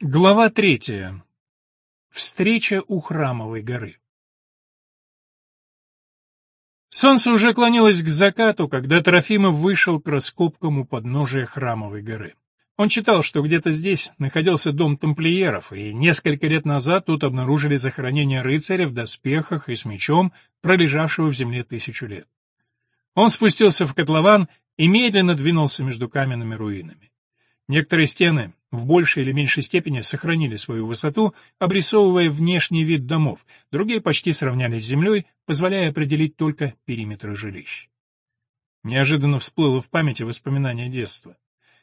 Глава третья. Встреча у Храмовой горы. Солнце уже клонилось к закату, когда Трофимов вышел к раскопкам у подножия Храмовой горы. Он читал, что где-то здесь находился дом тамплиеров, и несколько лет назад тут обнаружили захоронение рыцаря в доспехах и с мечом, пролежавшего в земле тысячу лет. Он спустился в котлован и медленно двинулся между каменными руинами. Некоторые стены в большей или меньшей степени сохранили свою высоту, обрисовывая внешний вид домов, другие почти сравнялись с землей, позволяя определить только периметры жилищ. Неожиданно всплыло в памяти воспоминание детства.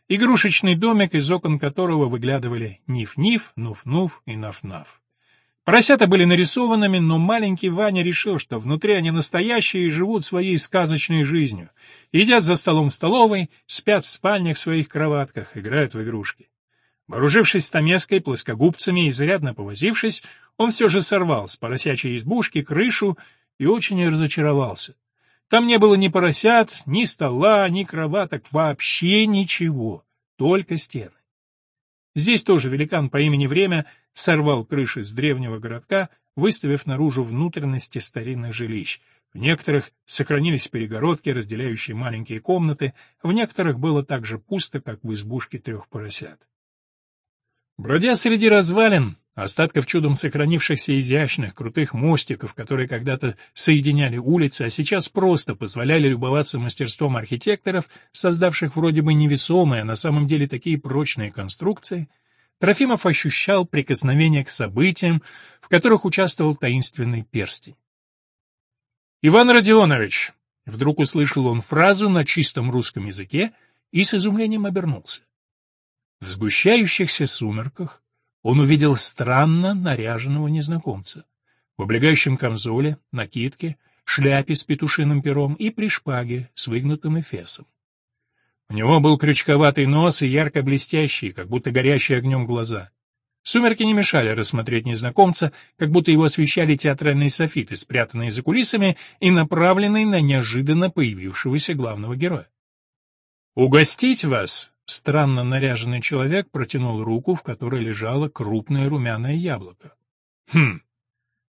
Игрушечный домик, из окон которого выглядывали Ниф-Ниф, Нуф-Нуф и Наф-Наф. Поросята были нарисованными, но маленький Ваня решил, что внутри они настоящие и живут своей сказочной жизнью. Едят за столом в столовой, спят в спальнях в своих кроватках, играют в игрушки. Вооружившись стамеской, плоскогубцами и изрядно повозившись, он все же сорвал с поросячьей избушки крышу и очень разочаровался. Там не было ни поросят, ни стола, ни кроваток, вообще ничего, только стены. Здесь тоже великан по имени Время сорвал крыши с древнего городка, выставив наружу внутренности старинных жилищ. В некоторых сохранились перегородки, разделяющие маленькие комнаты, в некоторых было так же пусто, как в избушке трех поросят. Бродя среди развалин, остатков чудом сохранившихся изящных, крутых мостиков, которые когда-то соединяли улицы, а сейчас просто позволяли любоваться мастерством архитекторов, создавших вроде бы невесомые, а на самом деле такие прочные конструкции, Трофимов ощущал прикосновение к событиям, в которых участвовал таинственный перстень. «Иван Родионович!» — вдруг услышал он фразу на чистом русском языке и с изумлением обернулся. В сгущающихся сумерках он увидел странно наряженного незнакомца. В облегающем камзоле, накидке, шляпе с петушиным пером и при шпаге с выгнутым эфесом. У него был крючковатый нос и ярко блестящие, как будто горящие огнем глаза. Сумерки не мешали рассмотреть незнакомца, как будто его освещали театральные софиты, спрятанные за кулисами и направленные на неожиданно появившегося главного героя. «Угостить вас?» Странно наряженный человек протянул руку, в которой лежало крупное румяное яблоко. «Хм,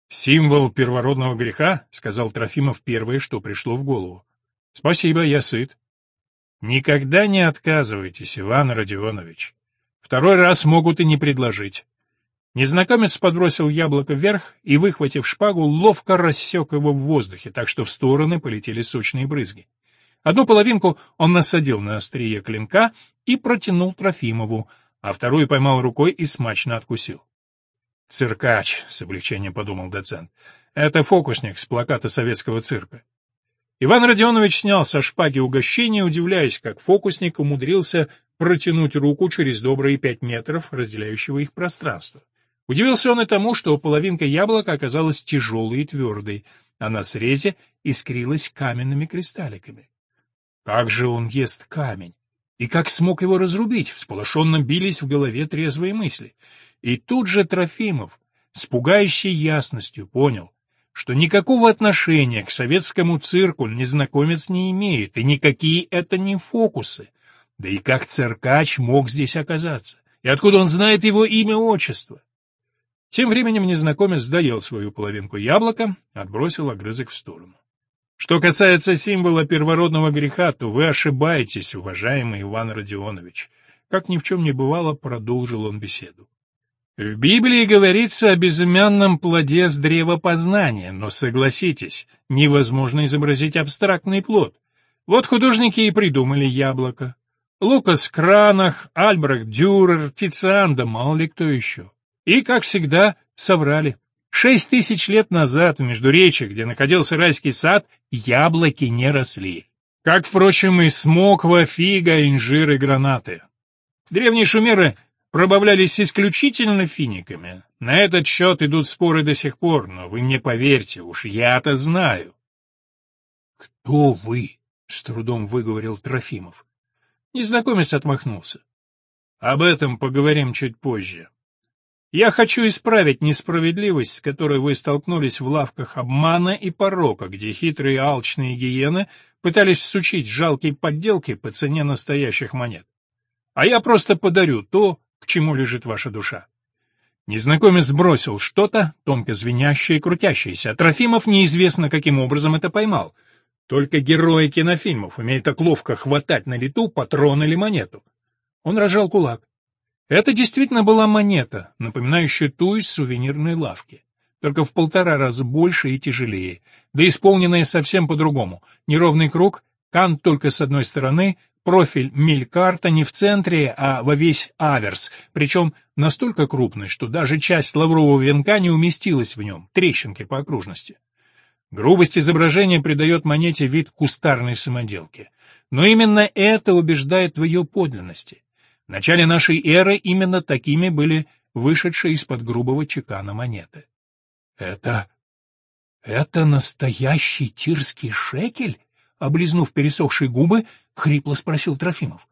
символ первородного греха?» — сказал Трофимов первое, что пришло в голову. «Спасибо, я сыт». «Никогда не отказывайтесь, Иван Родионович. Второй раз могут и не предложить». Незнакомец подбросил яблоко вверх и, выхватив шпагу, ловко рассек его в воздухе, так что в стороны полетели сочные брызги. Одну половинку он насадил на острие клинка и протянул Трофимову, а вторую поймал рукой и смачно откусил. «Циркач», — с облегчением подумал доцент, — «это фокусник с плаката советского цирка». Иван Родионович снял со шпаги угощение, удивляясь, как фокусник умудрился протянуть руку через добрые пять метров разделяющего их пространства. Удивился он и тому, что половинка яблока оказалась тяжелой и твердой, а на срезе искрилась каменными кристалликами. Как же он ест камень? И как смог его разрубить? Всполошенно бились в голове трезвые мысли. И тут же Трофимов с пугающей ясностью понял, что никакого отношения к советскому цирку незнакомец не имеет, и никакие это не фокусы. Да и как циркач мог здесь оказаться? И откуда он знает его имя, отчество? Тем временем незнакомец доел свою половинку яблока, отбросил огрызок в сторону. Что касается символа первородного греха, то вы ошибаетесь, уважаемый Иван Родионович. Как ни в чем не бывало, продолжил он беседу. В Библии говорится о безымянном плоде с древа познания, но согласитесь, невозможно изобразить абстрактный плод. Вот художники и придумали яблоко. Лукас Кранах, Альбрехт Дюрер, Тициан, да мало ли кто еще. И, как всегда, соврали. Шесть тысяч лет назад в Междуречье, где находился райский сад, яблоки не росли. Как, впрочем, и смоква, фига, инжир и гранаты. Древние шумеры пробавлялись исключительно финиками. На этот счет идут споры до сих пор, но вы мне поверьте, уж я-то знаю. — Кто вы? — с трудом выговорил Трофимов. Незнакомец отмахнулся. — Об этом поговорим чуть позже. Я хочу исправить несправедливость, с которой вы столкнулись в лавках обмана и порока, где хитрые алчные гиены пытались всучить жалкие подделки по цене настоящих монет. А я просто подарю то, к чему лежит ваша душа. Незнакомец бросил что-то, тонко звенящее и крутящееся, Трофимов неизвестно, каким образом это поймал. Только герои кинофильмов умеют так ловко хватать на лету патрон или монету. Он рожал кулак. Это действительно была монета, напоминающая ту из сувенирной лавки, только в полтора раза больше и тяжелее, да исполненная совсем по-другому. Неровный круг, кант только с одной стороны, профиль мелькарта не в центре, а во весь аверс, причем настолько крупный, что даже часть лаврового венка не уместилась в нем, трещинки по окружности. Грубость изображения придает монете вид кустарной самоделки. Но именно это убеждает в ее подлинности. В начале нашей эры именно такими были вышедшие из-под грубого чекана монеты. «Это... это настоящий тирский шекель?» Облизнув пересохшие губы, хрипло спросил Трофимов.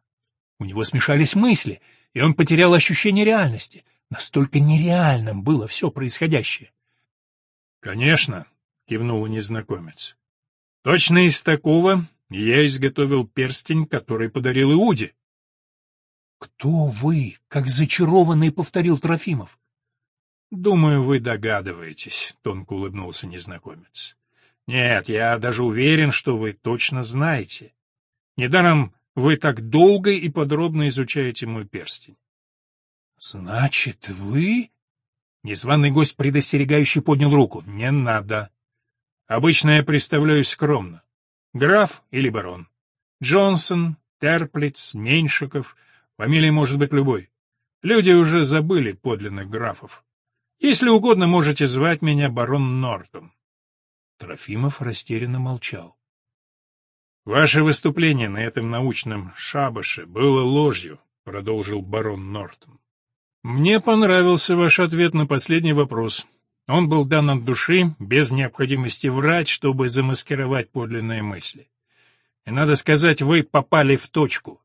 У него смешались мысли, и он потерял ощущение реальности. Настолько нереальным было все происходящее. «Конечно», — кивнул незнакомец. «Точно из такого я изготовил перстень, который подарил Иуде». «Кто вы?» — как зачарованный повторил Трофимов. «Думаю, вы догадываетесь», — тонко улыбнулся незнакомец. «Нет, я даже уверен, что вы точно знаете. Недаром вы так долго и подробно изучаете мой перстень». «Значит, вы...» Незваный гость предостерегающий поднял руку. «Не надо. Обычно я представляюсь скромно. Граф или барон. Джонсон, Терплиц, Меньшиков. Фамилия может быть любой. Люди уже забыли подлинных графов. Если угодно, можете звать меня барон Нортон. Трофимов растерянно молчал. Ваше выступление на этом научном шабаше было ложью, продолжил барон Нортон. Мне понравился ваш ответ на последний вопрос. Он был дан от души, без необходимости врать, чтобы замаскировать подлинные мысли. И надо сказать, вы попали в точку.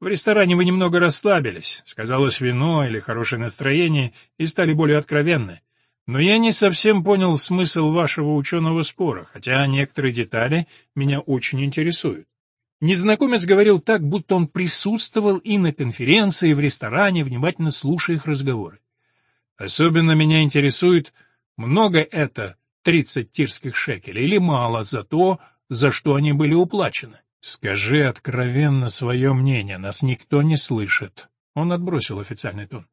В ресторане вы немного расслабились, сказалось вино или хорошее настроение, и стали более откровенны. Но я не совсем понял смысл вашего ученого спора, хотя некоторые детали меня очень интересуют. Незнакомец говорил так, будто он присутствовал и на конференции, и в ресторане, внимательно слушая их разговоры. Особенно меня интересует, много это тридцать тирских шекелей или мало за то, за что они были уплачены. «Скажи откровенно свое мнение, нас никто не слышит». Он отбросил официальный тон.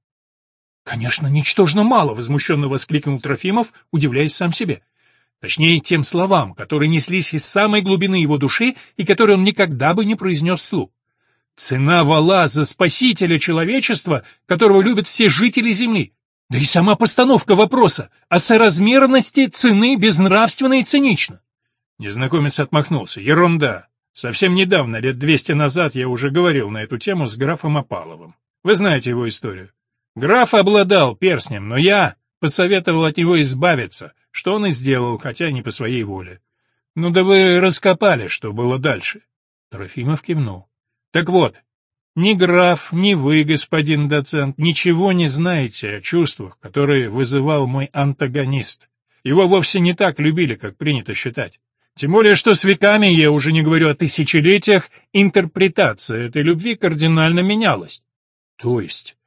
«Конечно, ничтожно мало!» — возмущенно воскликнул Трофимов, удивляясь сам себе. Точнее, тем словам, которые неслись из самой глубины его души и которые он никогда бы не произнес вслух. Цена вала за спасителя человечества, которого любят все жители Земли. Да и сама постановка вопроса о соразмерности цены безнравственна и цинична. Незнакомец отмахнулся. Ерунда. Совсем недавно, лет двести назад, я уже говорил на эту тему с графом Опаловым. Вы знаете его историю. Граф обладал перстнем, но я посоветовал от него избавиться, что он и сделал, хотя не по своей воле. Ну да вы раскопали, что было дальше. Трофимов кивнул. Так вот, ни граф, ни вы, господин доцент, ничего не знаете о чувствах, которые вызывал мой антагонист. Его вовсе не так любили, как принято считать. Тем более, что с веками, я уже не говорю о тысячелетиях, интерпретация этой любви кардинально менялась. То есть,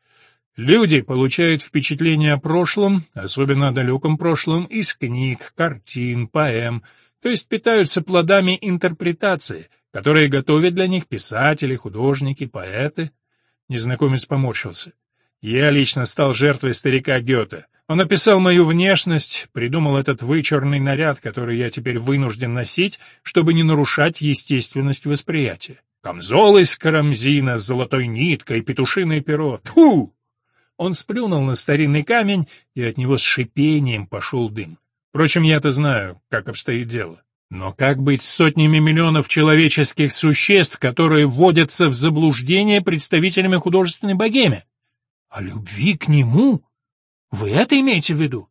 люди получают впечатление о прошлом, особенно о далеком прошлом, из книг, картин, поэм, то есть питаются плодами интерпретации, которые готовят для них писатели, художники, поэты. Незнакомец поморщился. Я лично стал жертвой старика Гёте. Он описал мою внешность, придумал этот вычурный наряд, который я теперь вынужден носить, чтобы не нарушать естественность восприятия. Камзол из карамзина с золотой ниткой, петушиное перо. Тьфу! Он сплюнул на старинный камень, и от него с шипением пошел дым. Впрочем, я-то знаю, как обстоит дело. Но как быть с сотнями миллионов человеческих существ, которые вводятся в заблуждение представителями художественной богеми? О любви к нему? Вы это имеете в виду?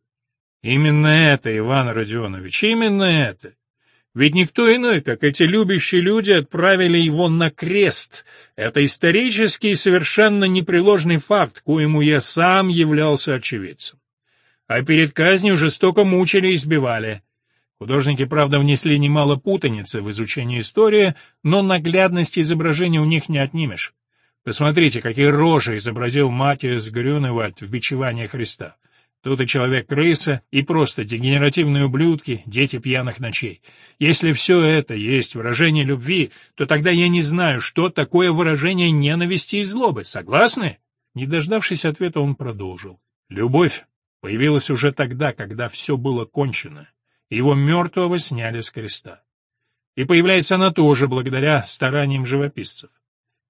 Именно это, Иван Родионович, именно это. Ведь никто иной, как эти любящие люди, отправили его на крест. Это исторический и совершенно непреложный факт, коему я сам являлся очевидцем. А перед казнью жестоко мучили и избивали. Художники, правда, внесли немало путаницы в изучение истории, но наглядности изображения у них не отнимешь. Посмотрите, какие рожи изобразил Матиас Грюневальд в бичевании Христа. Тут и человек-крыса, и просто дегенеративные ублюдки, дети пьяных ночей. Если все это есть выражение любви, то тогда я не знаю, что такое выражение ненависти и злобы. Согласны? Не дождавшись ответа, он продолжил. Любовь появилась уже тогда, когда все было кончено. Его мертвого сняли с креста. И появляется она тоже благодаря стараниям живописцев.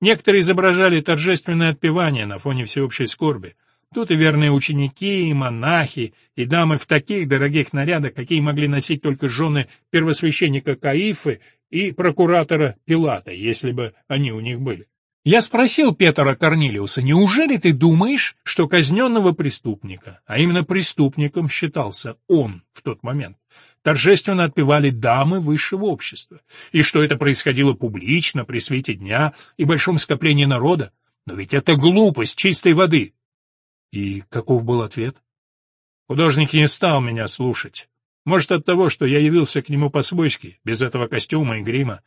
Некоторые изображали торжественное отпевание на фоне всеобщей скорби. Тут и верные ученики, и монахи, и дамы в таких дорогих нарядах, какие могли носить только жены первосвященника Каифы и прокуратора Пилата, если бы они у них были. Я спросил Петра Корнилиуса, неужели ты думаешь, что казненного преступника, а именно преступником считался он в тот момент, торжественно отпевали дамы высшего общества, и что это происходило публично, при свете дня и большом скоплении народа. Но ведь это глупость чистой воды. И каков был ответ? Художник не стал меня слушать. Может, от того, что я явился к нему по-свойски, без этого костюма и грима.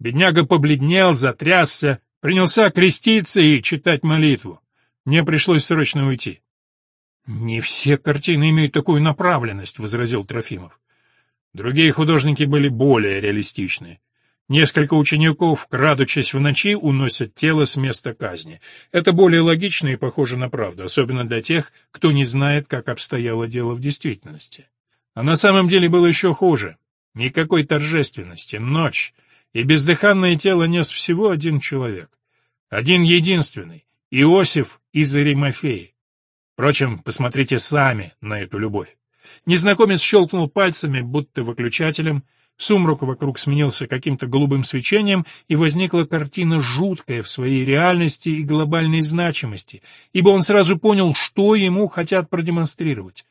Бедняга побледнел, затрясся, принялся креститься и читать молитву. Мне пришлось срочно уйти. — Не все картины имеют такую направленность, — возразил Трофимов. Другие художники были более реалистичны. Несколько учеников, крадучись в ночи, уносят тело с места казни. Это более логично и похоже на правду, особенно для тех, кто не знает, как обстояло дело в действительности. А на самом деле было еще хуже. Никакой торжественности, ночь, и бездыханное тело нес всего один человек. Один единственный — Иосиф из Аримафеи. Впрочем, посмотрите сами на эту любовь. Незнакомец щелкнул пальцами, будто выключателем. Сумрак вокруг сменился каким-то голубым свечением, и возникла картина жуткая в своей реальности и глобальной значимости, ибо он сразу понял, что ему хотят продемонстрировать.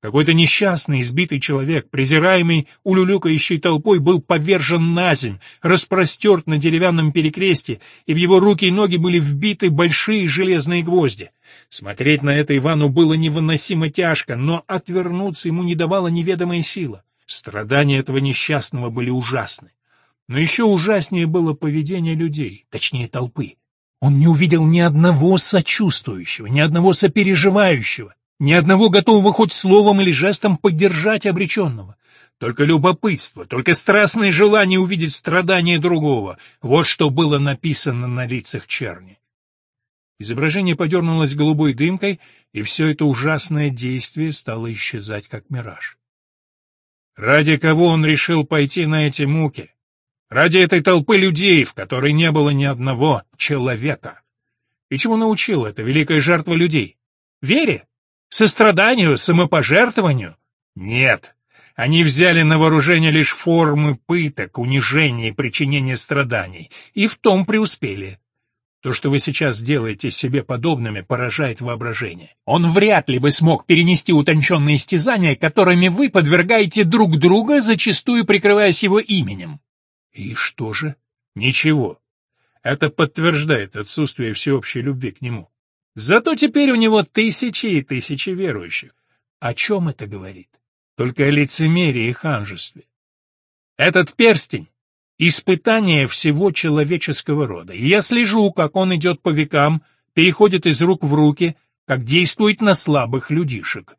Какой-то несчастный, избитый человек, презираемый улюлюкающей толпой, был повержен на земь, распростерт на деревянном перекресте, и в его руки и ноги были вбиты большие железные гвозди. Смотреть на это Ивану было невыносимо тяжко, но отвернуться ему не давала неведомая сила. Страдания этого несчастного были ужасны. Но еще ужаснее было поведение людей, точнее толпы. Он не увидел ни одного сочувствующего, ни одного сопереживающего. Ни одного готового хоть словом или жестом поддержать обреченного. Только любопытство, только страстное желание увидеть страдания другого — вот что было написано на лицах черни. Изображение подернулось голубой дымкой, и все это ужасное действие стало исчезать, как мираж. Ради кого он решил пойти на эти муки? Ради этой толпы людей, в которой не было ни одного человека. И чему научила эта великая жертва людей? Вере? Состраданию, самопожертвованию? Нет. Они взяли на вооружение лишь формы пыток, унижения и причинения страданий, и в том преуспели. То, что вы сейчас делаете себе подобными, поражает воображение. Он вряд ли бы смог перенести утонченные истязания, которыми вы подвергаете друг друга, зачастую прикрываясь его именем. И что же? Ничего. Это подтверждает отсутствие всеобщей любви к нему. Зато теперь у него тысячи и тысячи верующих. О чем это говорит? Только о лицемерии и ханжестве. Этот перстень — испытание всего человеческого рода, и я слежу, как он идет по векам, переходит из рук в руки, как действует на слабых людишек.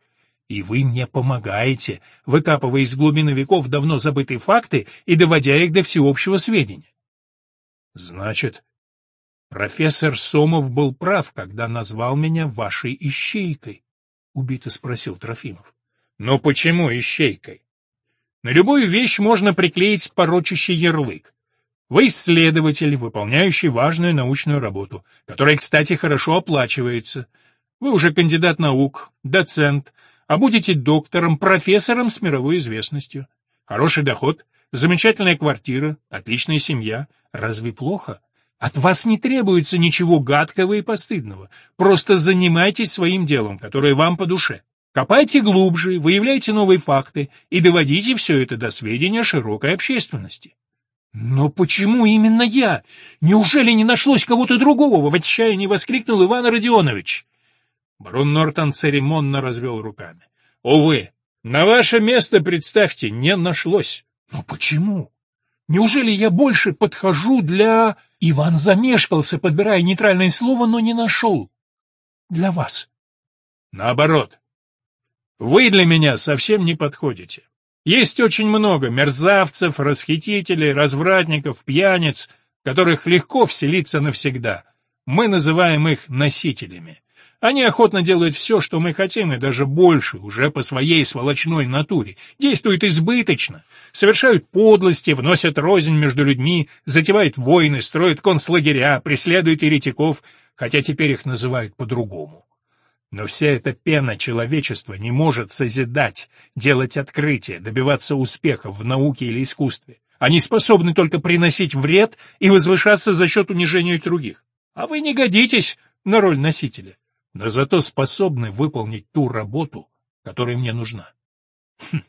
И вы мне помогаете, выкапывая из глубины веков давно забытые факты и доводя их до всеобщего сведения. Значит, Профессор Сомов был прав, когда назвал меня вашей ищейкой, — убито спросил Трофимов. Но почему ищейкой? На любую вещь можно приклеить порочащий ярлык. Вы исследователь, выполняющий важную научную работу, которая, кстати, хорошо оплачивается. Вы уже кандидат наук, доцент, а будете доктором, профессором с мировой известностью. Хороший доход, замечательная квартира, отличная семья. Разве плохо? От вас не требуется ничего гадкого и постыдного. Просто занимайтесь своим делом, которое вам по душе. Копайте глубже, выявляйте новые факты и доводите все это до сведения широкой общественности. «Но почему именно я? Неужели не нашлось кого-то другого?» — в отчаянии воскликнул Иван Родионович. Барон Нортон церемонно развел руками. «Увы, на ваше место, представьте, не нашлось. Но почему? Неужели я больше подхожу для...» Иван замешкался, подбирая нейтральное слово, но не нашел. Для вас. Наоборот. Вы для меня совсем не подходите. Есть очень много мерзавцев, расхитителей, развратников, пьяниц, которых легко вселиться навсегда. Мы называем их носителями. Они охотно делают все, что мы хотим, и даже больше, уже по своей сволочной натуре, действуют избыточно, совершают подлости, вносят рознь между людьми, затевают войны, строят концлагеря, преследуют еретиков, хотя теперь их называют по-другому. Но вся эта пена человечества не может созидать, делать открытия, добиваться успехов в науке или искусстве. Они способны только приносить вред и возвышаться за счет унижения других. А вы не годитесь на роль носителя но зато способны выполнить ту работу, которая мне нужна. Хм,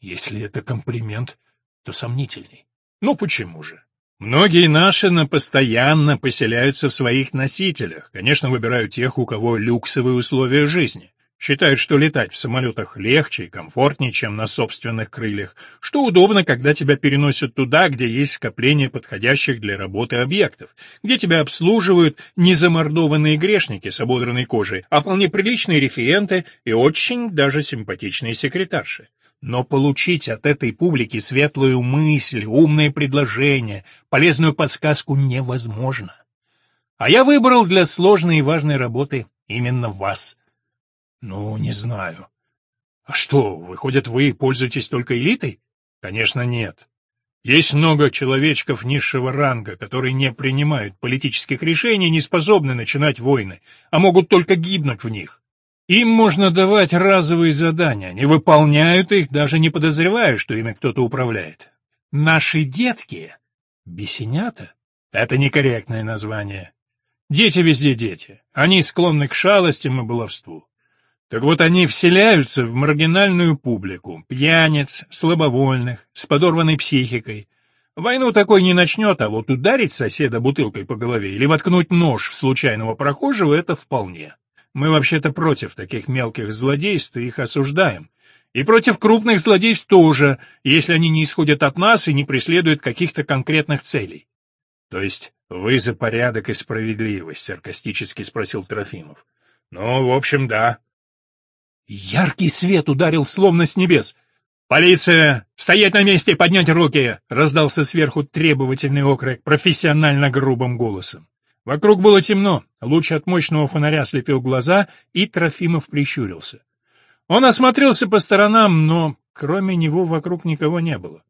если это комплимент, то сомнительный. Ну почему же? Многие наши на постоянно поселяются в своих носителях, конечно, выбирают тех, у кого люксовые условия жизни. Считают, что летать в самолетах легче и комфортнее, чем на собственных крыльях, что удобно, когда тебя переносят туда, где есть скопление подходящих для работы объектов, где тебя обслуживают не замордованные грешники с ободранной кожей, а вполне приличные референты и очень даже симпатичные секретарши. Но получить от этой публики светлую мысль, умное предложение, полезную подсказку невозможно. А я выбрал для сложной и важной работы именно вас — ну, не знаю. А что, выходит, вы пользуетесь только элитой? Конечно, нет. Есть много человечков низшего ранга, которые не принимают политических решений, не способны начинать войны, а могут только гибнуть в них. Им можно давать разовые задания, не выполняют их, даже не подозревая, что ими кто-то управляет. Наши детки — бесенята? Это некорректное название. Дети везде дети. Они склонны к шалостям и баловству. Так вот они вселяются в маргинальную публику, пьяниц, слабовольных, с подорванной психикой. Войну такой не начнет, а вот ударить соседа бутылкой по голове или воткнуть нож в случайного прохожего — это вполне. Мы вообще-то против таких мелких злодейств и их осуждаем. И против крупных злодейств тоже, если они не исходят от нас и не преследуют каких-то конкретных целей. То есть вы за порядок и справедливость, саркастически спросил Трофимов. Ну, в общем, да. Яркий свет ударил словно с небес. «Полиция! Стоять на месте! Поднять руки!» — раздался сверху требовательный окрик профессионально грубым голосом. Вокруг было темно, луч от мощного фонаря слепил глаза, и Трофимов прищурился. Он осмотрелся по сторонам, но кроме него вокруг никого не было.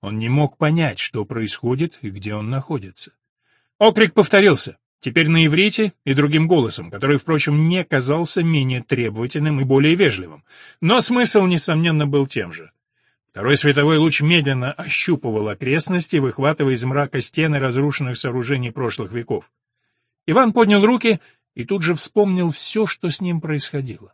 Он не мог понять, что происходит и где он находится. Окрик повторился. Теперь на иврите и другим голосом, который, впрочем, не казался менее требовательным и более вежливым. Но смысл, несомненно, был тем же. Второй световой луч медленно ощупывал окрестности, выхватывая из мрака стены разрушенных сооружений прошлых веков. Иван поднял руки и тут же вспомнил все, что с ним происходило.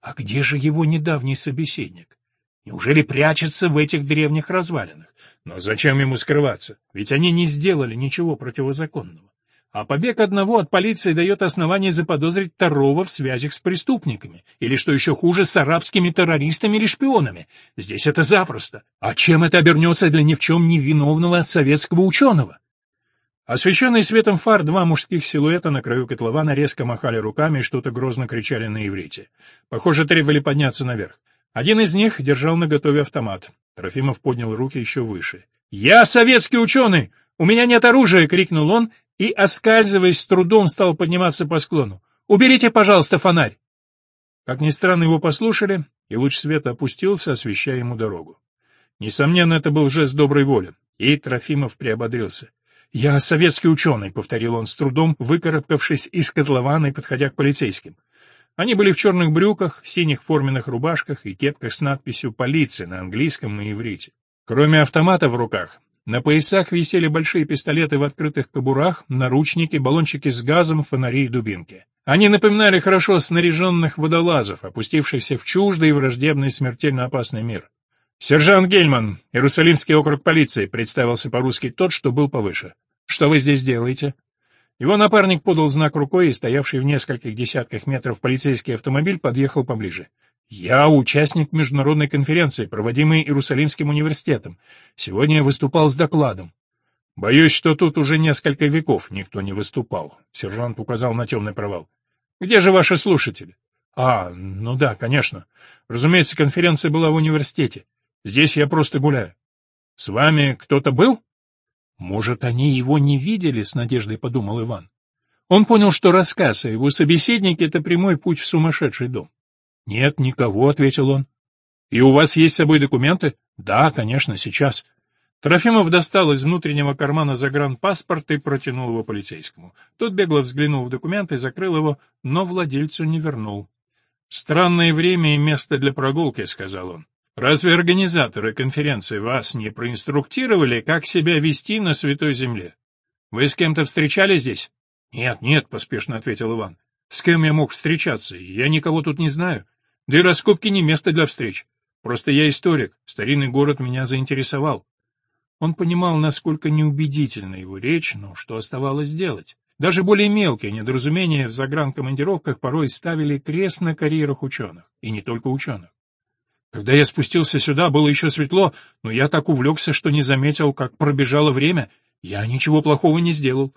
А где же его недавний собеседник? Неужели прячется в этих древних развалинах? Но зачем ему скрываться? Ведь они не сделали ничего противозаконного. А побег одного от полиции дает основание заподозрить второго в связях с преступниками, или, что еще хуже, с арабскими террористами или шпионами. Здесь это запросто. А чем это обернется для ни в чем не виновного советского ученого? Освещенные светом фар два мужских силуэта на краю котлована резко махали руками и что-то грозно кричали на иврите. Похоже, требовали подняться наверх. Один из них держал наготове автомат. Трофимов поднял руки еще выше. «Я советский ученый! У меня нет оружия!» — крикнул он и, оскальзываясь, с трудом стал подниматься по склону. «Уберите, пожалуйста, фонарь!» Как ни странно, его послушали, и луч света опустился, освещая ему дорогу. Несомненно, это был жест доброй воли, и Трофимов приободрился. «Я советский ученый», — повторил он с трудом, выкарабкавшись из котлована и подходя к полицейским. Они были в черных брюках, синих форменных рубашках и кепках с надписью «Полиция» на английском и иврите. Кроме автомата в руках, на поясах висели большие пистолеты в открытых кобурах, наручники, баллончики с газом, фонари и дубинки. Они напоминали хорошо снаряженных водолазов, опустившихся в чуждый и враждебный смертельно опасный мир. «Сержант Гельман, Иерусалимский округ полиции», — представился по-русски тот, что был повыше. «Что вы здесь делаете?» Его напарник подал знак рукой, и стоявший в нескольких десятках метров полицейский автомобиль подъехал поближе. Я участник международной конференции, проводимой Иерусалимским университетом. Сегодня я выступал с докладом. Боюсь, что тут уже несколько веков никто не выступал. Сержант указал на темный провал. Где же ваши слушатели? А, ну да, конечно. Разумеется, конференция была в университете. Здесь я просто гуляю. С вами кто-то был? Может, они его не видели, с надеждой подумал Иван. Он понял, что рассказ о его собеседнике — это прямой путь в сумасшедший дом. «Нет, никого», — ответил он. «И у вас есть с собой документы?» «Да, конечно, сейчас». Трофимов достал из внутреннего кармана загранпаспорт и протянул его полицейскому. Тот бегло взглянул в документ и закрыл его, но владельцу не вернул. «Странное время и место для прогулки», — сказал он. «Разве организаторы конференции вас не проинструктировали, как себя вести на Святой Земле? Вы с кем-то встречались здесь?» «Нет, нет», — поспешно ответил Иван. «С кем я мог встречаться? Я никого тут не знаю. Да и раскопки не место для встреч. Просто я историк, старинный город меня заинтересовал. Он понимал, насколько неубедительна его речь, но что оставалось делать? Даже более мелкие недоразумения в загранкомандировках порой ставили крест на карьерах ученых, и не только ученых. Когда я спустился сюда, было еще светло, но я так увлекся, что не заметил, как пробежало время. Я ничего плохого не сделал.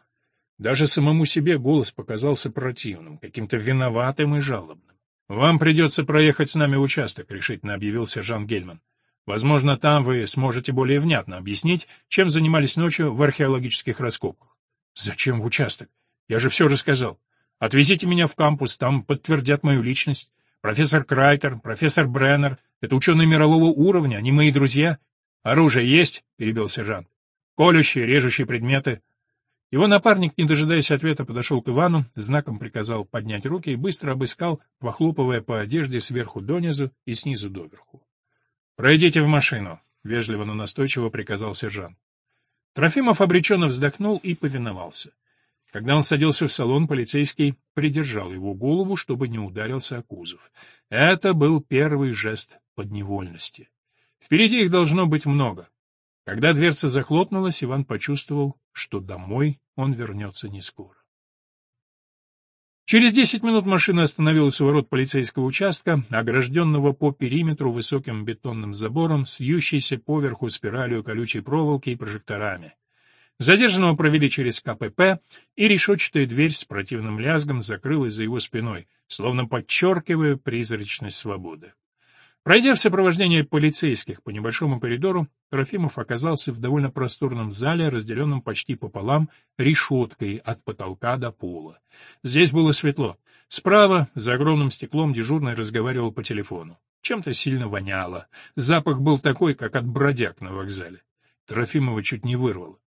Даже самому себе голос показался противным, каким-то виноватым и жалобным. «Вам придется проехать с нами в участок», — решительно объявил сержант Гельман. Возможно, там вы сможете более внятно объяснить, чем занимались ночью в археологических раскопках. Зачем в участок? Я же все рассказал. Отвезите меня в кампус, там подтвердят мою личность. Профессор Крайтер, профессор Бреннер — это ученые мирового уровня, они мои друзья. Оружие есть? — перебил сержант. Колющие, режущие предметы. Его напарник, не дожидаясь ответа, подошел к Ивану, знаком приказал поднять руки и быстро обыскал, похлопывая по одежде сверху донизу и снизу доверху. «Пройдите в машину», — вежливо, но настойчиво приказал сержант. Трофимов обреченно вздохнул и повиновался. Когда он садился в салон, полицейский придержал его голову, чтобы не ударился о кузов. Это был первый жест подневольности. Впереди их должно быть много. Когда дверца захлопнулась, Иван почувствовал, что домой он вернется не скоро. Через десять минут машина остановилась у ворот полицейского участка, огражденного по периметру высоким бетонным забором с вьющейся поверху спиралью колючей проволоки и прожекторами. Задержанного провели через КПП, и решетчатая дверь с противным лязгом закрылась за его спиной, словно подчеркивая призрачность свободы. Пройдя в сопровождении полицейских по небольшому коридору, Трофимов оказался в довольно просторном зале, разделенном почти пополам решеткой от потолка до пола. Здесь было светло. Справа, за огромным стеклом, дежурный разговаривал по телефону. Чем-то сильно воняло. Запах был такой, как от бродяг на вокзале. Трофимова чуть не вырвало.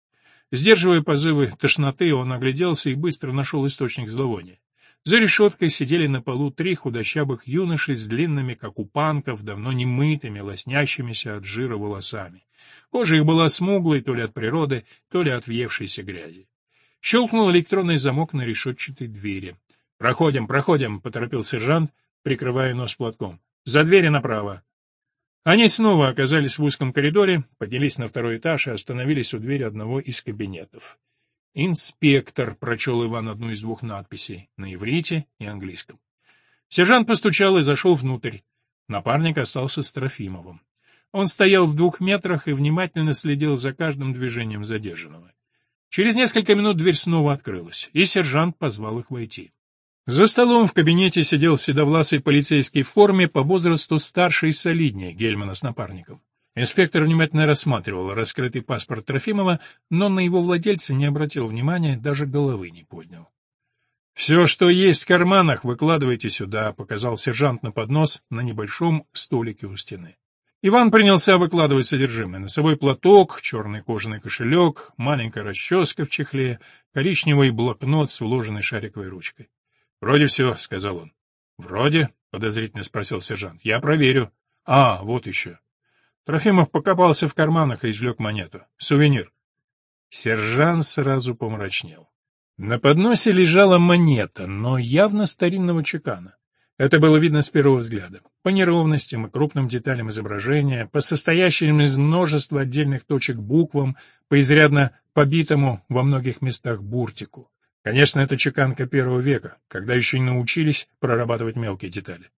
Сдерживая позывы тошноты, он огляделся и быстро нашел источник зловония. За решеткой сидели на полу три худощавых юноши с длинными, как у панков, давно не мытыми, лоснящимися от жира волосами. Кожа их была смуглой то ли от природы, то ли от въевшейся грязи. Щелкнул электронный замок на решетчатой двери. «Проходим, проходим», — поторопил сержант, прикрывая нос платком. «За двери направо». Они снова оказались в узком коридоре, поднялись на второй этаж и остановились у двери одного из кабинетов. «Инспектор», — прочел Иван одну из двух надписей, на иврите и английском. Сержант постучал и зашел внутрь. Напарник остался с Трофимовым. Он стоял в двух метрах и внимательно следил за каждым движением задержанного. Через несколько минут дверь снова открылась, и сержант позвал их войти. За столом в кабинете сидел седовласый полицейский в форме, по возрасту старший и солиднее Гельмана с напарником. Инспектор внимательно рассматривал раскрытый паспорт Трофимова, но на его владельца не обратил внимания, даже головы не поднял. «Все, что есть в карманах, выкладывайте сюда», — показал сержант на поднос на небольшом столике у стены. Иван принялся выкладывать содержимое. Носовой платок, черный кожаный кошелек, маленькая расческа в чехле, коричневый блокнот с уложенной шариковой ручкой. «Вроде все», — сказал он. «Вроде?» — подозрительно спросил сержант. «Я проверю». «А, вот еще». Трофимов покопался в карманах и извлек монету. Сувенир. Сержант сразу помрачнел. На подносе лежала монета, но явно старинного чекана. Это было видно с первого взгляда. По неровностям и крупным деталям изображения, по состоящим из множества отдельных точек буквам, по изрядно побитому во многих местах буртику. Конечно, это чеканка первого века, когда еще не научились прорабатывать мелкие детали.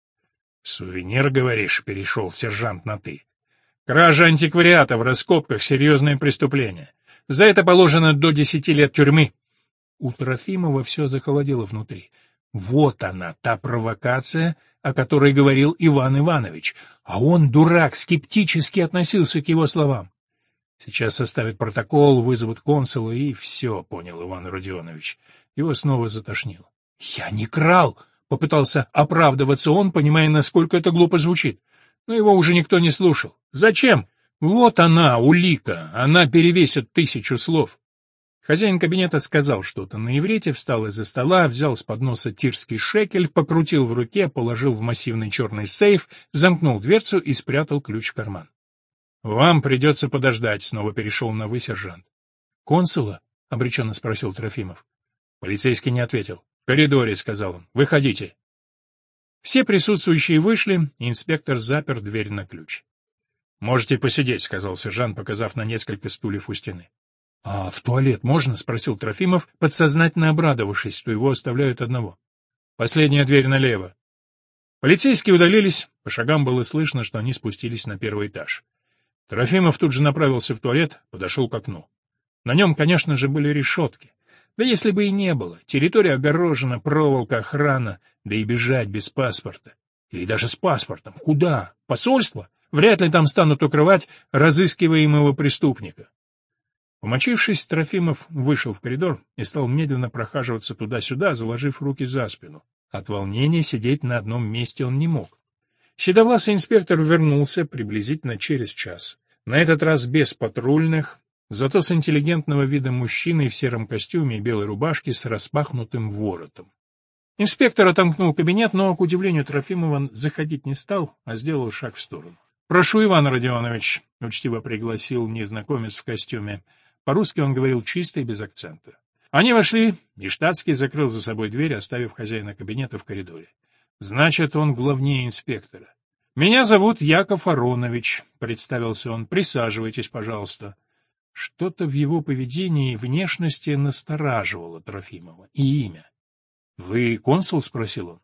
«Сувенир, говоришь?» — перешел сержант на «ты». Кража антиквариата в раскопках — серьезное преступление. За это положено до десяти лет тюрьмы. У Трофимова все захолодело внутри. Вот она, та провокация, о которой говорил Иван Иванович, а он, дурак, скептически относился к его словам. Сейчас составят протокол, вызовут консула, и все, понял Иван Родионович. Его снова затошнило. «Я не крал!» — попытался оправдываться он, понимая, насколько это глупо звучит. Но его уже никто не слушал. «Зачем? Вот она, улика, она перевесит тысячу слов». Хозяин кабинета сказал что-то на иврите, встал из-за стола, взял с подноса тирский шекель, покрутил в руке, положил в массивный черный сейф, замкнул дверцу и спрятал ключ в карман. «Вам придется подождать», — снова перешел на «вы», сержант. «Консула?» — обреченно спросил Трофимов. Полицейский не ответил. «В коридоре», — сказал он. «Выходите». Все присутствующие вышли, и инспектор запер дверь на ключ. «Можете посидеть», — сказал сержант, показав на несколько стульев у стены. «А в туалет можно?» — спросил Трофимов, подсознательно обрадовавшись, что его оставляют одного. «Последняя дверь налево». Полицейские удалились, по шагам было слышно, что они спустились на первый этаж. Трофимов тут же направился в туалет, подошел к окну. На нем, конечно же, были решетки. Да если бы и не было, территория огорожена, проволока, охрана, да и бежать без паспорта. Или даже с паспортом. Куда? Посольство? Вряд ли там станут укрывать разыскиваемого преступника. Помочившись, Трофимов вышел в коридор и стал медленно прохаживаться туда-сюда, заложив руки за спину. От волнения сидеть на одном месте он не мог. Седовласый инспектор вернулся приблизительно через час. На этот раз без патрульных, зато с интеллигентного вида мужчиной в сером костюме и белой рубашке с распахнутым воротом. Инспектор отомкнул кабинет, но, к удивлению Трофимова, заходить не стал, а сделал шаг в сторону. «Прошу, Иван Родионович», — учтиво пригласил незнакомец в костюме. По-русски он говорил чисто и без акцента. Они вошли, и штатский закрыл за собой дверь, оставив хозяина кабинета в коридоре. Значит, он главнее инспектора. «Меня зовут Яков Аронович», — представился он. «Присаживайтесь, пожалуйста». Что-то в его поведении и внешности настораживало Трофимова. И имя. «Вы консул?» — спросил он.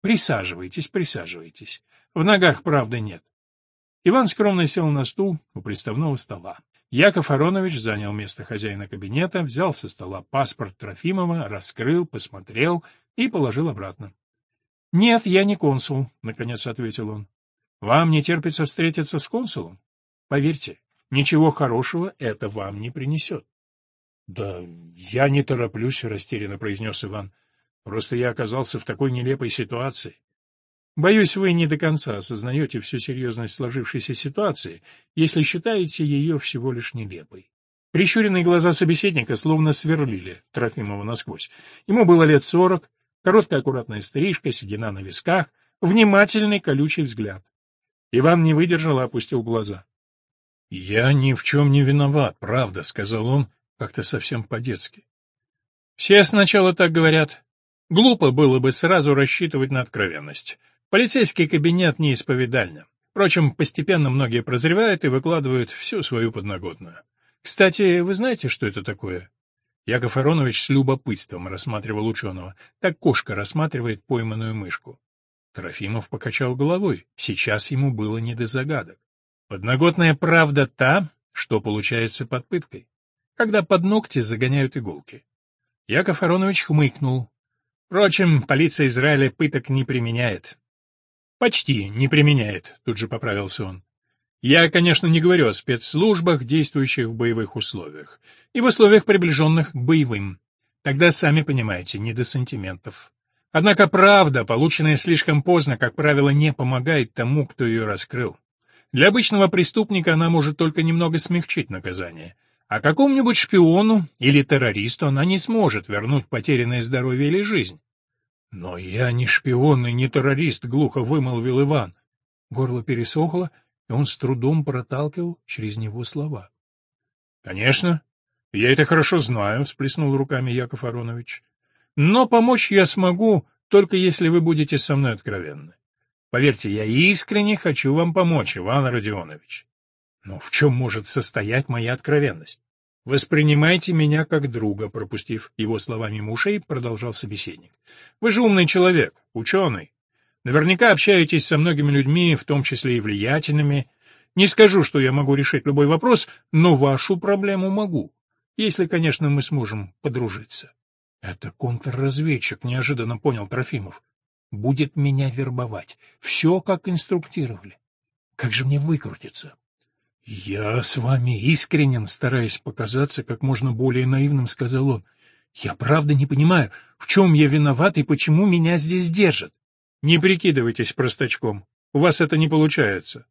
«Присаживайтесь, присаживайтесь. В ногах правды нет». Иван скромно сел на стул у приставного стола. Яков Аронович занял место хозяина кабинета, взял со стола паспорт Трофимова, раскрыл, посмотрел и положил обратно. — Нет, я не консул, — наконец ответил он. — Вам не терпится встретиться с консулом? Поверьте, ничего хорошего это вам не принесет. — Да я не тороплюсь, — растерянно произнес Иван. — Просто я оказался в такой нелепой ситуации. Боюсь, вы не до конца осознаете всю серьезность сложившейся ситуации, если считаете ее всего лишь нелепой. Прищуренные глаза собеседника словно сверлили Трофимова насквозь. Ему было лет сорок, короткая аккуратная стрижка, седина на висках, внимательный колючий взгляд. Иван не выдержал и опустил глаза. — Я ни в чем не виноват, правда, — сказал он, как-то совсем по-детски. — Все сначала так говорят. Глупо было бы сразу рассчитывать на откровенность. Полицейский кабинет не исповедальня. Впрочем, постепенно многие прозревают и выкладывают всю свою подноготную. Кстати, вы знаете, что это такое? Яков Аронович с любопытством рассматривал ученого. Так кошка рассматривает пойманную мышку. Трофимов покачал головой. Сейчас ему было не до загадок. Подноготная правда та, что получается под пыткой, когда под ногти загоняют иголки. Яков Аронович хмыкнул. Впрочем, полиция Израиля пыток не применяет. Почти не применяет, тут же поправился он. Я, конечно, не говорю о спецслужбах, действующих в боевых условиях, и в условиях, приближенных к боевым. Тогда, сами понимаете, не до сантиментов. Однако правда, полученная слишком поздно, как правило, не помогает тому, кто ее раскрыл. Для обычного преступника она может только немного смягчить наказание, а какому-нибудь шпиону или террористу она не сможет вернуть потерянное здоровье или жизнь. «Но я не шпион и не террорист», — глухо вымолвил Иван. Горло пересохло, и он с трудом проталкивал через него слова. «Конечно, я это хорошо знаю», — всплеснул руками Яков Аронович. «Но помочь я смогу, только если вы будете со мной откровенны. Поверьте, я искренне хочу вам помочь, Иван Родионович. Но в чем может состоять моя откровенность? «Воспринимайте меня как друга», — пропустив его слова мимо продолжал собеседник. «Вы же умный человек, ученый. Наверняка общаетесь со многими людьми, в том числе и влиятельными. Не скажу, что я могу решить любой вопрос, но вашу проблему могу. Если, конечно, мы сможем подружиться. Это контрразведчик, неожиданно понял Трофимов. Будет меня вербовать. Все, как инструктировали. Как же мне выкрутиться? Я с вами искренен, стараясь показаться как можно более наивным, сказал он. Я правда не понимаю, в чем я виноват и почему меня здесь держат. Не прикидывайтесь простачком. У вас это не получается.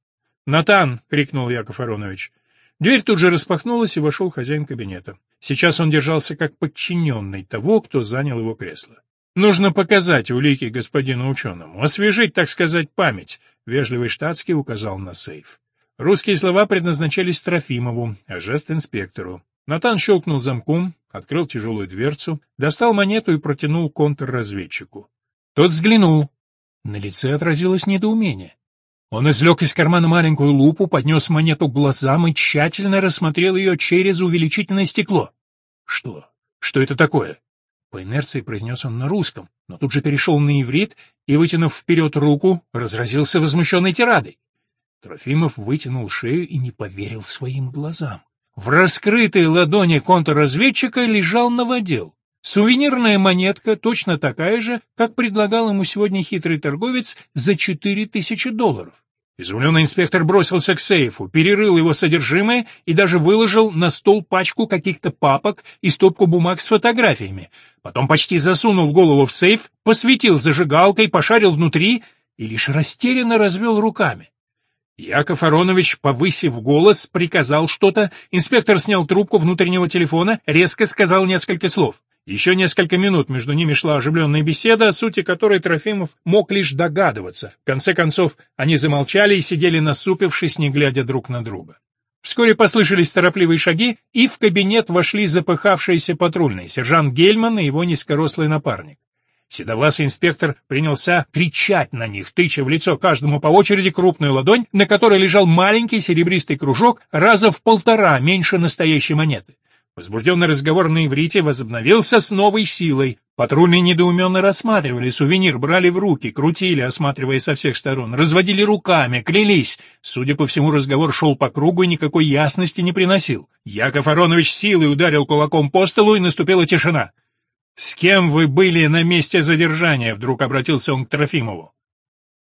«Натан!» — крикнул Яков Аронович. Дверь тут же распахнулась, и вошел хозяин кабинета. Сейчас он держался как подчиненный того, кто занял его кресло. «Нужно показать улики господину ученому, освежить, так сказать, память», — вежливый штатский указал на сейф. Русские слова предназначались Трофимову, а жест — инспектору. Натан щелкнул замком, открыл тяжелую дверцу, достал монету и протянул контрразведчику. Тот взглянул. На лице отразилось недоумение. Он извлек из кармана маленькую лупу, поднес монету к глазам и тщательно рассмотрел ее через увеличительное стекло. «Что? Что это такое?» По инерции произнес он на русском, но тут же перешел на иврит и, вытянув вперед руку, разразился возмущенной тирадой. Трофимов вытянул шею и не поверил своим глазам. В раскрытой ладони контрразведчика лежал новодел. Сувенирная монетка точно такая же, как предлагал ему сегодня хитрый торговец за четыре тысячи долларов. Изумленный инспектор бросился к сейфу, перерыл его содержимое и даже выложил на стол пачку каких-то папок и стопку бумаг с фотографиями. Потом почти засунул голову в сейф, посветил зажигалкой, пошарил внутри и лишь растерянно развел руками. Яков Аронович, повысив голос, приказал что-то, инспектор снял трубку внутреннего телефона, резко сказал несколько слов. Еще несколько минут между ними шла оживленная беседа, о сути которой Трофимов мог лишь догадываться. В конце концов, они замолчали и сидели насупившись, не глядя друг на друга. Вскоре послышались торопливые шаги, и в кабинет вошли запыхавшиеся патрульные, сержант Гельман и его низкорослый напарник. Седовласый инспектор принялся кричать на них, тыча в лицо каждому по очереди крупную ладонь, на которой лежал маленький серебристый кружок раза в полтора меньше настоящей монеты. Возбужденный разговор на иврите возобновился с новой силой. Патрульные недоуменно рассматривали сувенир, брали в руки, крутили, осматривая со всех сторон, разводили руками, клялись. Судя по всему, разговор шел по кругу и никакой ясности не приносил. Яков Аронович силой ударил кулаком по столу, и наступила тишина. «С кем вы были на месте задержания?» — вдруг обратился он к Трофимову.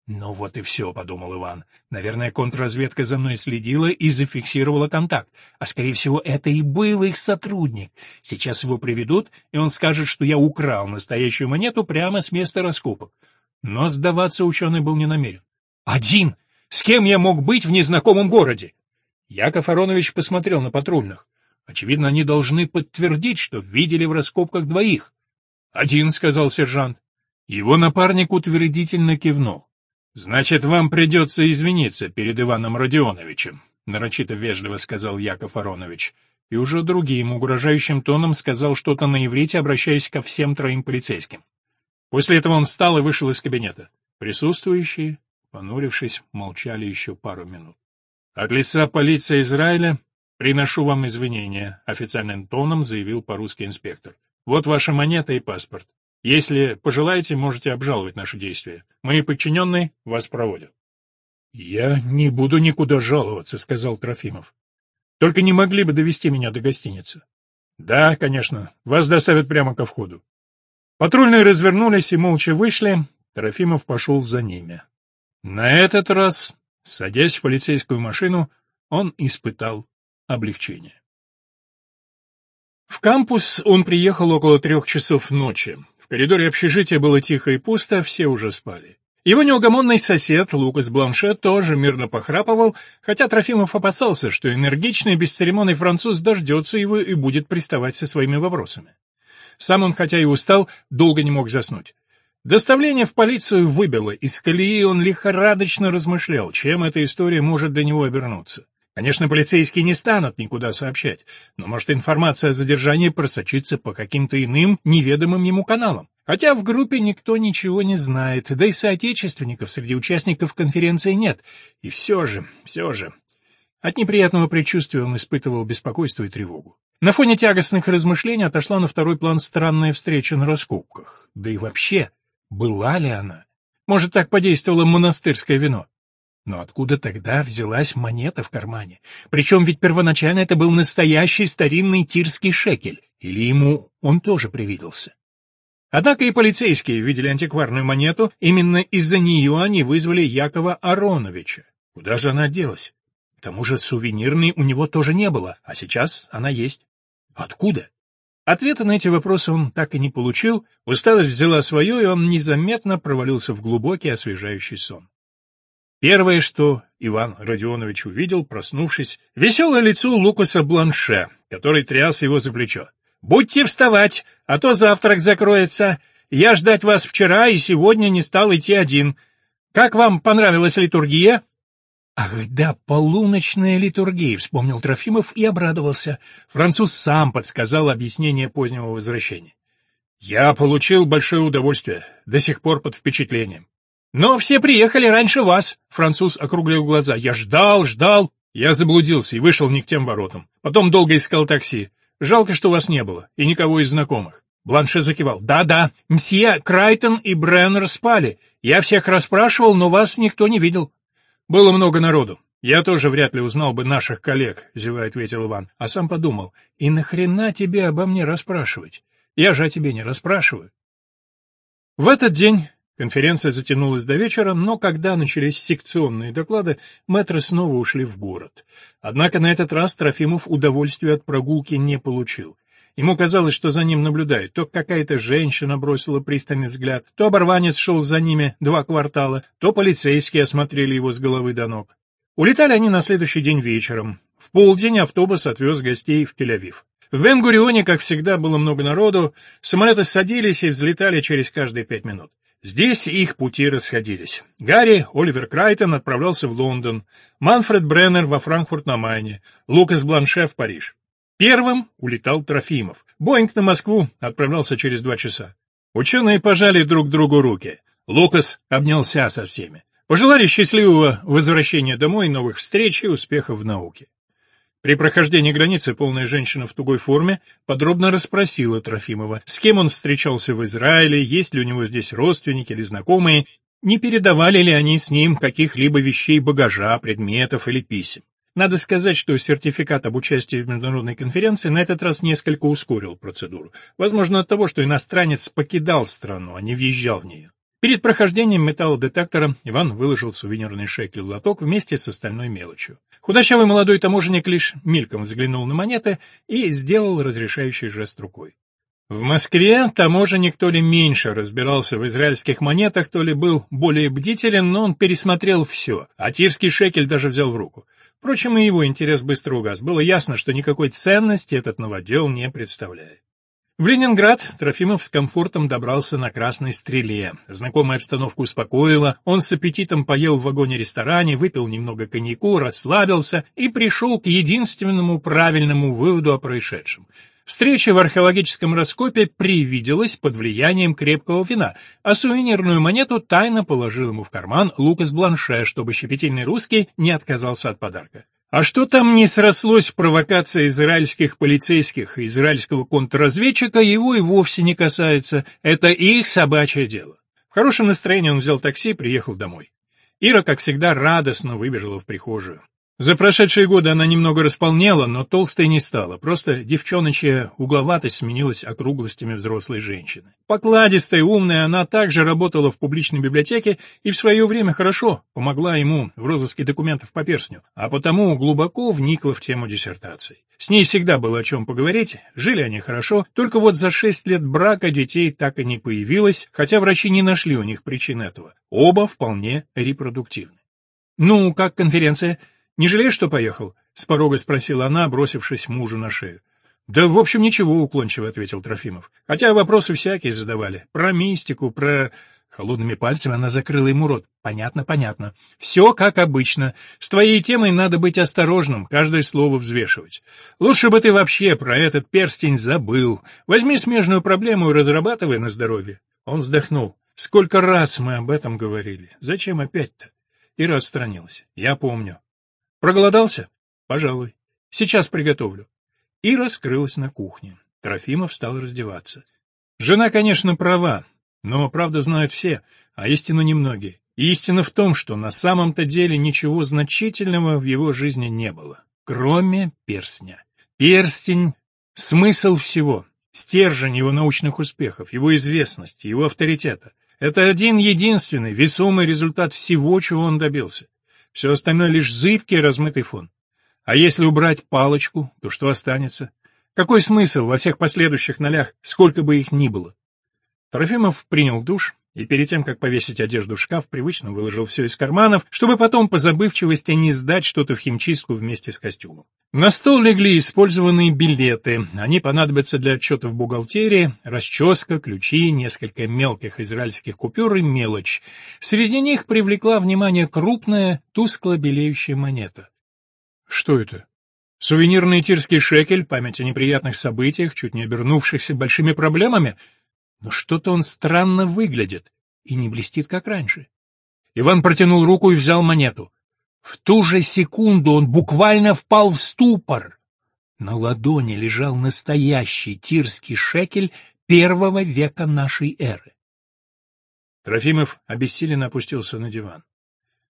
«Ну вот и все», — подумал Иван. «Наверное, контрразведка за мной следила и зафиксировала контакт. А, скорее всего, это и был их сотрудник. Сейчас его приведут, и он скажет, что я украл настоящую монету прямо с места раскопок». Но сдаваться ученый был не намерен. «Один! С кем я мог быть в незнакомом городе?» Яков Аронович посмотрел на патрульных. Очевидно, они должны подтвердить, что видели в раскопках двоих. «Один», — сказал сержант. Его напарник утвердительно кивнул. «Значит, вам придется извиниться перед Иваном Родионовичем», — нарочито вежливо сказал Яков Аронович, и уже другим угрожающим тоном сказал что-то на иврите, обращаясь ко всем троим полицейским. После этого он встал и вышел из кабинета. Присутствующие, понурившись, молчали еще пару минут. «От лица полиции Израиля приношу вам извинения», — официальным тоном заявил по-русски инспектор. «Вот ваша монета и паспорт. Если пожелаете, можете обжаловать наши действия. Мои подчиненные вас проводят. — Я не буду никуда жаловаться, — сказал Трофимов. — Только не могли бы довести меня до гостиницы. — Да, конечно, вас доставят прямо ко входу. Патрульные развернулись и молча вышли, Трофимов пошел за ними. На этот раз, садясь в полицейскую машину, он испытал облегчение. В кампус он приехал около трех часов ночи. В коридоре общежития было тихо и пусто, все уже спали. Его неугомонный сосед, Лукас Бланше, тоже мирно похрапывал, хотя Трофимов опасался, что энергичный, бесцеремонный француз дождется его и будет приставать со своими вопросами. Сам он, хотя и устал, долго не мог заснуть. Доставление в полицию выбило, из колеи он лихорадочно размышлял, чем эта история может для него обернуться. Конечно, полицейские не станут никуда сообщать, но может информация о задержании просочиться по каким-то иным, неведомым ему каналам. Хотя в группе никто ничего не знает, да и соотечественников среди участников конференции нет. И все же, все же... От неприятного предчувствия он испытывал беспокойство и тревогу. На фоне тягостных размышлений отошла на второй план странная встреча на раскопках. Да и вообще, была ли она? Может, так подействовало монастырское вино? Но откуда тогда взялась монета в кармане? Причем ведь первоначально это был настоящий старинный тирский шекель. Или ему он тоже привиделся? Однако и полицейские видели антикварную монету, именно из-за нее они вызвали Якова Ароновича. Куда же она делась? К тому же сувенирной у него тоже не было, а сейчас она есть. Откуда? Ответа на эти вопросы он так и не получил, усталость взяла свое, и он незаметно провалился в глубокий освежающий сон. Первое, что Иван Родионович увидел, проснувшись, веселое лицо Лукаса Бланше, который тряс его за плечо. «Будьте вставать, а то завтрак закроется. Я ждать вас вчера и сегодня не стал идти один. Как вам понравилась литургия?» «Ах да, полуночная литургия», — вспомнил Трофимов и обрадовался. Француз сам подсказал объяснение позднего возвращения. «Я получил большое удовольствие, до сих пор под впечатлением. Но все приехали раньше вас», — француз округлил глаза. «Я ждал, ждал». Я заблудился и вышел не к тем воротам. Потом долго искал такси. Жалко, что вас не было, и никого из знакомых. Бланше закивал. «Да-да, мсье Крайтон и Бреннер спали. Я всех расспрашивал, но вас никто не видел». «Было много народу. Я тоже вряд ли узнал бы наших коллег», — зевая ответил Иван. А сам подумал, «И нахрена тебе обо мне расспрашивать? Я же о тебе не расспрашиваю». В этот день конференция затянулась до вечера, но когда начались секционные доклады, мэтры снова ушли в город. Однако на этот раз Трофимов удовольствия от прогулки не получил. Ему казалось, что за ним наблюдают. То какая-то женщина бросила пристальный взгляд, то оборванец шел за ними два квартала, то полицейские осмотрели его с головы до ног. Улетали они на следующий день вечером. В полдень автобус отвез гостей в Тель-Авив. В Бен-Гурионе, как всегда, было много народу, самолеты садились и взлетали через каждые пять минут. Здесь их пути расходились. Гарри Оливер Крайтон отправлялся в Лондон, Манфред Бреннер во Франкфурт на Майне, Лукас Бланше в Париж. Первым улетал Трофимов. Боинг на Москву отправлялся через два часа. Ученые пожали друг другу руки. Лукас обнялся со всеми. Пожелали счастливого возвращения домой, новых встреч и успехов в науке. При прохождении границы полная женщина в тугой форме подробно расспросила Трофимова, с кем он встречался в Израиле, есть ли у него здесь родственники или знакомые, не передавали ли они с ним каких-либо вещей багажа, предметов или писем. Надо сказать, что сертификат об участии в международной конференции на этот раз несколько ускорил процедуру. Возможно, от того, что иностранец покидал страну, а не въезжал в нее. Перед прохождением металлодетектора Иван выложил сувенирный шекель лоток вместе с остальной мелочью. Худощавый молодой таможенник лишь мельком взглянул на монеты и сделал разрешающий жест рукой. В Москве таможенник то ли меньше разбирался в израильских монетах, то ли был более бдителен, но он пересмотрел все, а тирский шекель даже взял в руку. Впрочем, и его интерес быстро угас. Было ясно, что никакой ценности этот новодел не представляет. В Ленинград Трофимов с комфортом добрался на Красной Стреле. Знакомая обстановка успокоила, он с аппетитом поел в вагоне-ресторане, выпил немного коньяку, расслабился и пришел к единственному правильному выводу о происшедшем. Встреча в археологическом раскопе привиделась под влиянием крепкого вина, а сувенирную монету тайно положил ему в карман Лукас Бланше, чтобы щепетильный русский не отказался от подарка. А что там не срослось в провокации израильских полицейских и израильского контрразведчика, его и вовсе не касается. Это их собачье дело. В хорошем настроении он взял такси и приехал домой. Ира, как всегда, радостно выбежала в прихожую. За прошедшие годы она немного располнела, но толстой не стала, просто девчоночья угловатость сменилась округлостями взрослой женщины. Покладистая, умная, она также работала в публичной библиотеке и в свое время хорошо помогла ему в розыске документов по перстню, а потому глубоко вникла в тему диссертации. С ней всегда было о чем поговорить, жили они хорошо, только вот за шесть лет брака детей так и не появилось, хотя врачи не нашли у них причин этого. Оба вполне репродуктивны. «Ну, как конференция?» Не жалеешь, что поехал?» — с порога спросила она, бросившись мужу на шею. «Да, в общем, ничего», — уклончиво ответил Трофимов. «Хотя вопросы всякие задавали. Про мистику, про...» Холодными пальцами она закрыла ему рот. «Понятно, понятно. Все как обычно. С твоей темой надо быть осторожным, каждое слово взвешивать. Лучше бы ты вообще про этот перстень забыл. Возьми смежную проблему и разрабатывай на здоровье». Он вздохнул. «Сколько раз мы об этом говорили. Зачем опять-то?» Ира отстранилась. «Я помню. Проголодался? Пожалуй. Сейчас приготовлю. Ира скрылась на кухне. Трофимов стал раздеваться. Жена, конечно, права, но правду знают все, а истину немногие. Истина в том, что на самом-то деле ничего значительного в его жизни не было, кроме перстня. Перстень — смысл всего, стержень его научных успехов, его известности, его авторитета. Это один единственный, весомый результат всего, чего он добился. Все остальное лишь зыбкий размытый фон. А если убрать палочку, то что останется? Какой смысл во всех последующих нолях, сколько бы их ни было? Трофимов принял душ и перед тем, как повесить одежду в шкаф, привычно выложил все из карманов, чтобы потом по забывчивости не сдать что-то в химчистку вместе с костюмом. На стол легли использованные билеты. Они понадобятся для отчета в бухгалтерии, расческа, ключи, несколько мелких израильских купюр и мелочь. Среди них привлекла внимание крупная, тускло белеющая монета. Что это? Сувенирный тирский шекель, память о неприятных событиях, чуть не обернувшихся большими проблемами — но что-то он странно выглядит и не блестит, как раньше. Иван протянул руку и взял монету. В ту же секунду он буквально впал в ступор. На ладони лежал настоящий тирский шекель первого века нашей эры. Трофимов обессиленно опустился на диван.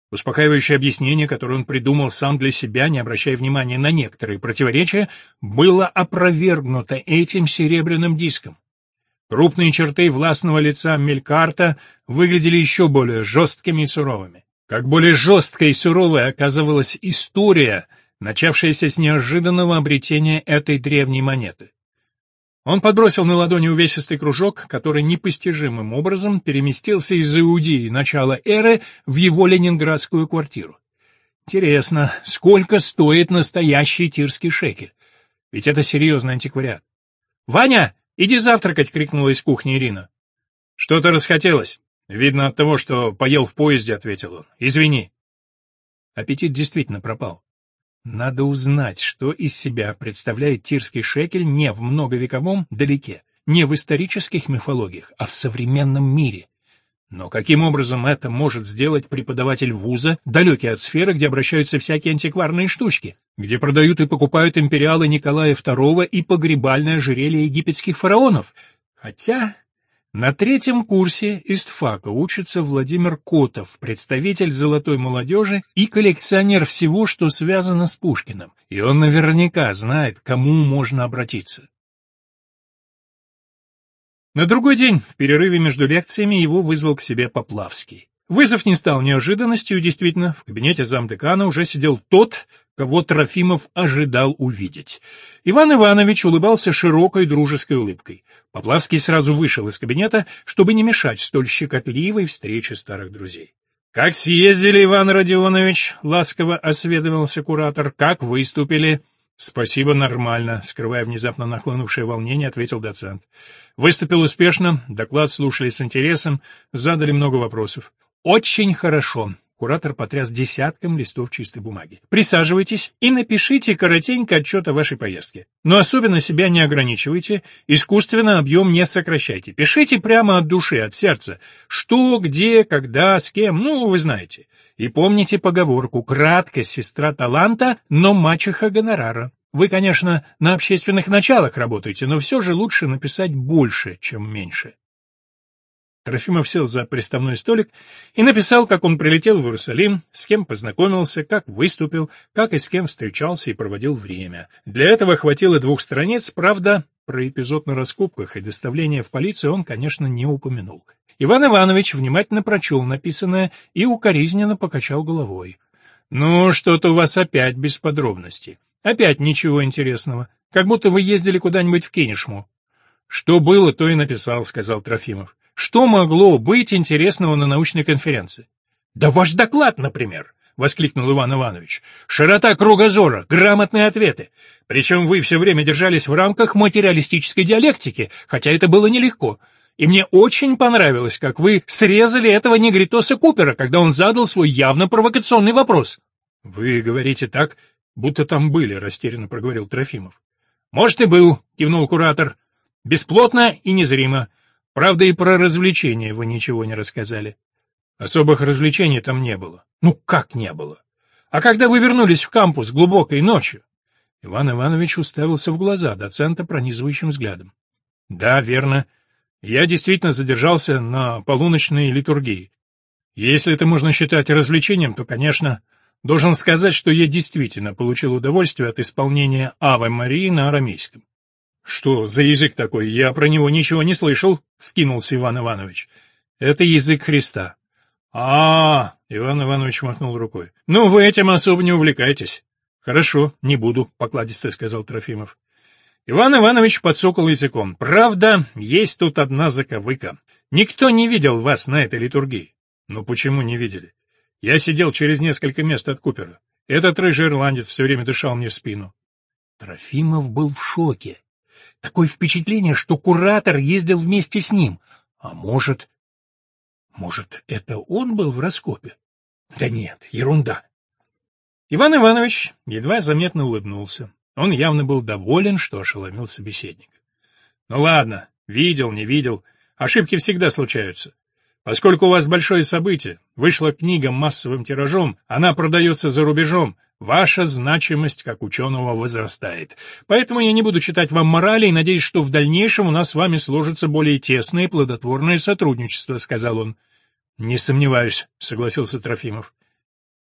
Успокаивающее объяснение, которое он придумал сам для себя, не обращая внимания на некоторые противоречия, было опровергнуто этим серебряным диском. Крупные черты властного лица Мелькарта выглядели еще более жесткими и суровыми. Как более жесткой и суровой оказывалась история, начавшаяся с неожиданного обретения этой древней монеты. Он подбросил на ладони увесистый кружок, который непостижимым образом переместился из Иудеи начала эры в его ленинградскую квартиру. Интересно, сколько стоит настоящий тирский шекель? Ведь это серьезный антиквариат. «Ваня, «Иди завтракать!» — крикнула из кухни Ирина. «Что-то расхотелось. Видно от того, что поел в поезде», — ответил он. «Извини». Аппетит действительно пропал. Надо узнать, что из себя представляет тирский шекель не в многовековом далеке, не в исторических мифологиях, а в современном мире. Но каким образом это может сделать преподаватель вуза, далекий от сферы, где обращаются всякие антикварные штучки, где продают и покупают империалы Николая II и погребальное ожерелье египетских фараонов? Хотя на третьем курсе истфака учится Владимир Котов, представитель золотой молодежи и коллекционер всего, что связано с Пушкиным, и он наверняка знает, к кому можно обратиться. На другой день, в перерыве между лекциями, его вызвал к себе Поплавский. Вызов не стал неожиданностью, действительно, в кабинете замдекана уже сидел тот, кого Трофимов ожидал увидеть. Иван Иванович улыбался широкой дружеской улыбкой. Поплавский сразу вышел из кабинета, чтобы не мешать столь щекотливой встрече старых друзей. «Как съездили, Иван Родионович?» — ласково осведомился куратор. «Как выступили?» «Спасибо, нормально», — скрывая внезапно нахлынувшее волнение, ответил доцент. «Выступил успешно, доклад слушали с интересом, задали много вопросов». «Очень хорошо», — куратор потряс десятком листов чистой бумаги. «Присаживайтесь и напишите коротенько отчет о вашей поездке. Но особенно себя не ограничивайте, искусственно объем не сокращайте. Пишите прямо от души, от сердца. Что, где, когда, с кем, ну, вы знаете. И помните поговорку «краткость сестра таланта, но мачеха гонорара». Вы, конечно, на общественных началах работаете, но все же лучше написать больше, чем меньше. Трофимов сел за приставной столик и написал, как он прилетел в Иерусалим, с кем познакомился, как выступил, как и с кем встречался и проводил время. Для этого хватило двух страниц, правда, про эпизод на раскопках и доставление в полицию он, конечно, не упомянул. Иван Иванович внимательно прочел написанное и укоризненно покачал головой. «Ну, что-то у вас опять без подробностей. Опять ничего интересного. Как будто вы ездили куда-нибудь в Кенишму». «Что было, то и написал», — сказал Трофимов. «Что могло быть интересного на научной конференции?» «Да ваш доклад, например», — воскликнул Иван Иванович. «Широта кругозора, грамотные ответы. Причем вы все время держались в рамках материалистической диалектики, хотя это было нелегко. И мне очень понравилось, как вы срезали этого негритоса Купера, когда он задал свой явно провокационный вопрос. — Вы говорите так, будто там были, — растерянно проговорил Трофимов. — Может, и был, — кивнул куратор. — Бесплотно и незримо. Правда, и про развлечения вы ничего не рассказали. Особых развлечений там не было. Ну, как не было? А когда вы вернулись в кампус глубокой ночью? Иван Иванович уставился в глаза доцента пронизывающим взглядом. — Да, верно. — я действительно задержался на полуночной литургии. Если это можно считать развлечением, то, конечно, должен сказать, что я действительно получил удовольствие от исполнения «Аве Марии» на арамейском. «Что за язык такой? Я про него ничего не слышал», — скинулся Иван Иванович. «Это язык Христа». А, -а, -а Иван Иванович махнул рукой. «Ну, вы этим особо не увлекайтесь». «Хорошо, не буду», — покладисто сказал Трофимов. Иван Иванович подсокал языком. «Правда, есть тут одна заковыка. Никто не видел вас на этой литургии». «Ну почему не видели? Я сидел через несколько мест от Купера. Этот рыжий ирландец все время дышал мне в спину». Трофимов был в шоке. Такое впечатление, что куратор ездил вместе с ним. А может... Может, это он был в раскопе? Да нет, ерунда. Иван Иванович едва заметно улыбнулся. Он явно был доволен, что ошеломил собеседника. Ну ладно, видел, не видел. Ошибки всегда случаются. Поскольку у вас большое событие, вышла книга массовым тиражом, она продается за рубежом, Ваша значимость как ученого возрастает. Поэтому я не буду читать вам морали и надеюсь, что в дальнейшем у нас с вами сложится более тесное и плодотворное сотрудничество», — сказал он. «Не сомневаюсь», — согласился Трофимов.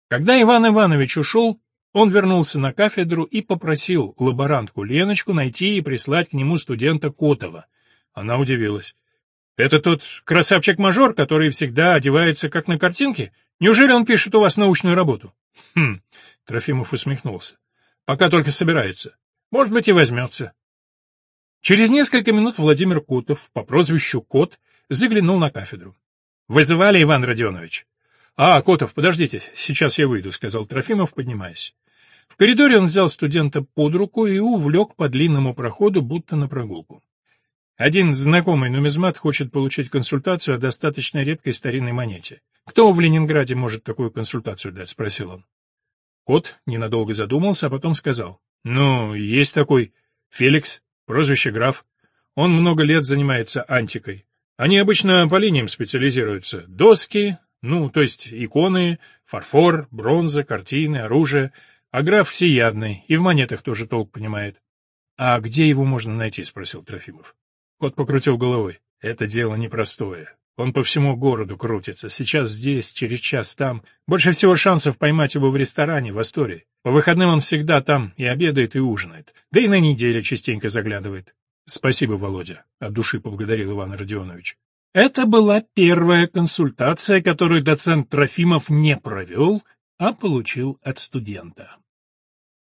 Когда Иван Иванович ушел, он вернулся на кафедру и попросил лаборантку Леночку найти и прислать к нему студента Котова. Она удивилась. «Это тот красавчик-мажор, который всегда одевается как на картинке? Неужели он пишет у вас научную работу?» «Хм, Трофимов усмехнулся. Пока только собирается. Может быть, и возьмется. Через несколько минут Владимир Кутов по прозвищу Кот заглянул на кафедру. «Вызывали, Иван Родионович?» «А, Котов, подождите, сейчас я выйду», — сказал Трофимов, поднимаясь. В коридоре он взял студента под руку и увлек по длинному проходу, будто на прогулку. Один знакомый нумизмат хочет получить консультацию о достаточно редкой старинной монете. «Кто в Ленинграде может такую консультацию дать?» — спросил он. Кот ненадолго задумался, а потом сказал. «Ну, есть такой. Феликс, прозвище граф. Он много лет занимается антикой. Они обычно по линиям специализируются. Доски, ну, то есть иконы, фарфор, бронза, картины, оружие. А граф всеядный, и в монетах тоже толк понимает. — А где его можно найти? — спросил Трофимов. Кот покрутил головой. — Это дело непростое. Он по всему городу крутится, сейчас здесь, через час там. Больше всего шансов поймать его в ресторане в Астории. По выходным он всегда там и обедает, и ужинает. Да и на неделе частенько заглядывает. Спасибо, Володя, от души поблагодарил Иван Родионович. Это была первая консультация, которую доцент Трофимов не провел, а получил от студента.